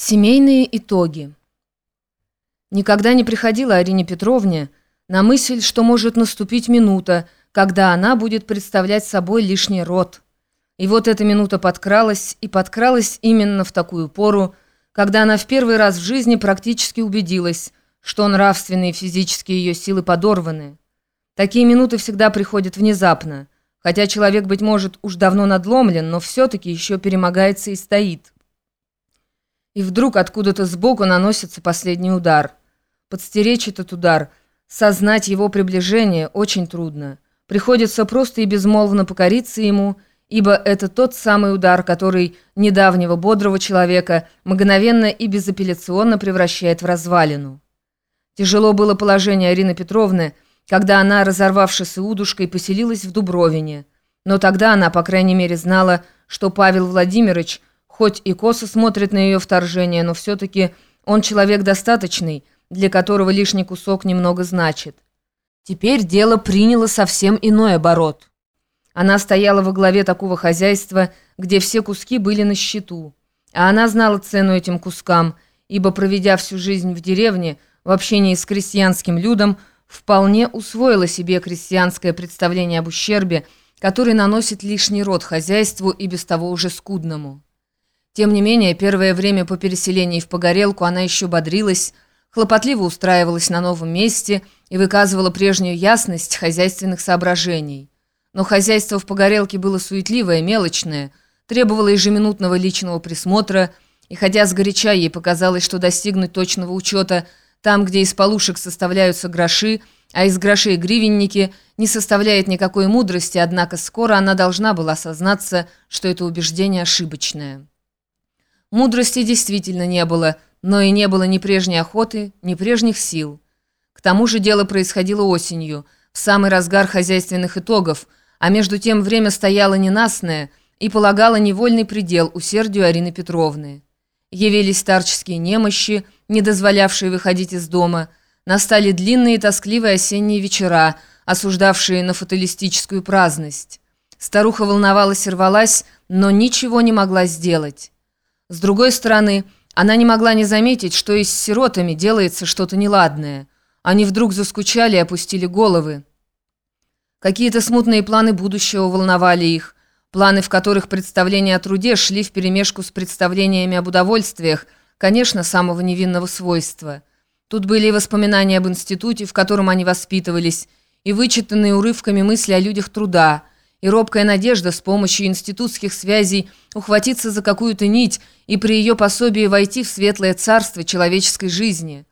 Семейные итоги. Никогда не приходила Арине Петровне на мысль, что может наступить минута, когда она будет представлять собой лишний род. И вот эта минута подкралась, и подкралась именно в такую пору, когда она в первый раз в жизни практически убедилась, что нравственные и физические ее силы подорваны. Такие минуты всегда приходят внезапно, хотя человек, быть может, уж давно надломлен, но все-таки еще перемогается и стоит. И вдруг откуда-то сбоку наносится последний удар. Подстеречь этот удар, сознать его приближение очень трудно. Приходится просто и безмолвно покориться ему, ибо это тот самый удар, который недавнего бодрого человека мгновенно и безапелляционно превращает в развалину. Тяжело было положение Арины Петровны, когда она, разорвавшись удушкой, поселилась в Дубровине. Но тогда она, по крайней мере, знала, что Павел Владимирович – Хоть и косо смотрит на ее вторжение, но все-таки он человек достаточный, для которого лишний кусок немного значит. Теперь дело приняло совсем иной оборот. Она стояла во главе такого хозяйства, где все куски были на счету. А она знала цену этим кускам, ибо, проведя всю жизнь в деревне, в общении с крестьянским людом, вполне усвоила себе крестьянское представление об ущербе, который наносит лишний род хозяйству и без того уже скудному. Тем не менее, первое время по переселении в Погорелку она еще бодрилась, хлопотливо устраивалась на новом месте и выказывала прежнюю ясность хозяйственных соображений. Но хозяйство в Погорелке было суетливое, мелочное, требовало ежеминутного личного присмотра, и хотя сгоряча ей показалось, что достигнуть точного учета там, где из полушек составляются гроши, а из грошей гривенники, не составляет никакой мудрости, однако скоро она должна была осознаться, что это убеждение ошибочное. Мудрости действительно не было, но и не было ни прежней охоты, ни прежних сил. К тому же дело происходило осенью, в самый разгар хозяйственных итогов, а между тем время стояло ненастное и полагало невольный предел усердию Арины Петровны. Явились старческие немощи, не дозволявшие выходить из дома, настали длинные и тоскливые осенние вечера, осуждавшие на фаталистическую праздность. Старуха волновалась и рвалась, но ничего не могла сделать. С другой стороны, она не могла не заметить, что и с сиротами делается что-то неладное. Они вдруг заскучали и опустили головы. Какие-то смутные планы будущего волновали их, планы, в которых представления о труде шли вперемешку с представлениями об удовольствиях, конечно, самого невинного свойства. Тут были и воспоминания об институте, в котором они воспитывались, и вычитанные урывками мысли о людях труда – и робкая надежда с помощью институтских связей ухватиться за какую-то нить и при ее пособии войти в светлое царство человеческой жизни.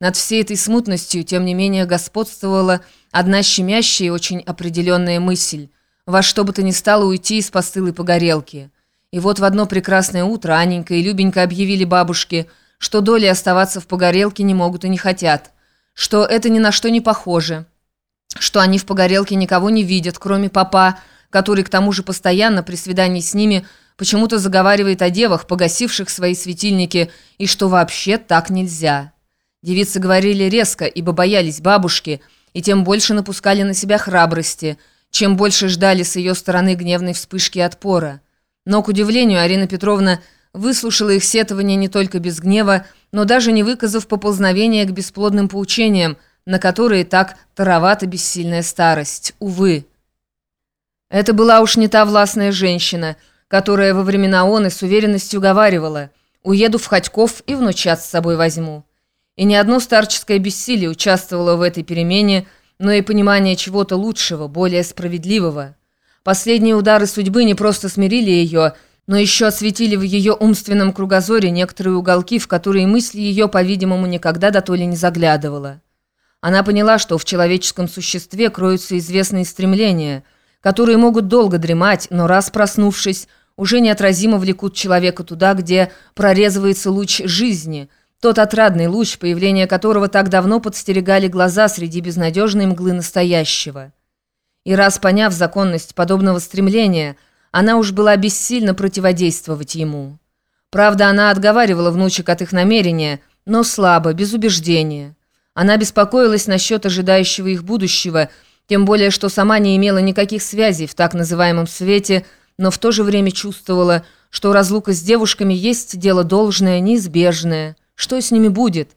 Над всей этой смутностью, тем не менее, господствовала одна щемящая и очень определенная мысль – во что бы то ни стало уйти из постылой погорелки. И вот в одно прекрасное утро Аненька и Любенька объявили бабушке, что доли оставаться в погорелке не могут и не хотят, что это ни на что не похоже, что они в погорелке никого не видят, кроме папа, который к тому же постоянно при свидании с ними почему-то заговаривает о девах, погасивших свои светильники, и что вообще так нельзя. Девицы говорили резко, ибо боялись бабушки, и тем больше напускали на себя храбрости, чем больше ждали с ее стороны гневной вспышки отпора. Но, к удивлению, Арина Петровна выслушала их сетование не только без гнева, но даже не выказав поползновения к бесплодным поучениям, на которые так таровата бессильная старость. Увы. Это была уж не та властная женщина, которая во времена он и с уверенностью говаривала «Уеду в Ходьков и внучат с собой возьму». И ни одно старческое бессилие участвовало в этой перемене, но и понимание чего-то лучшего, более справедливого. Последние удары судьбы не просто смирили ее, но еще осветили в ее умственном кругозоре некоторые уголки, в которые мысль ее, по-видимому, никогда до то ли не заглядывала. Она поняла, что в человеческом существе кроются известные стремления – которые могут долго дремать, но раз проснувшись, уже неотразимо влекут человека туда, где прорезывается луч жизни, тот отрадный луч, появление которого так давно подстерегали глаза среди безнадежной мглы настоящего. И раз поняв законность подобного стремления, она уж была бессильна противодействовать ему. Правда, она отговаривала внучек от их намерения, но слабо, без убеждения. Она беспокоилась насчет ожидающего их будущего – тем более, что сама не имела никаких связей в так называемом свете, но в то же время чувствовала, что разлука с девушками есть дело должное, неизбежное. Что с ними будет?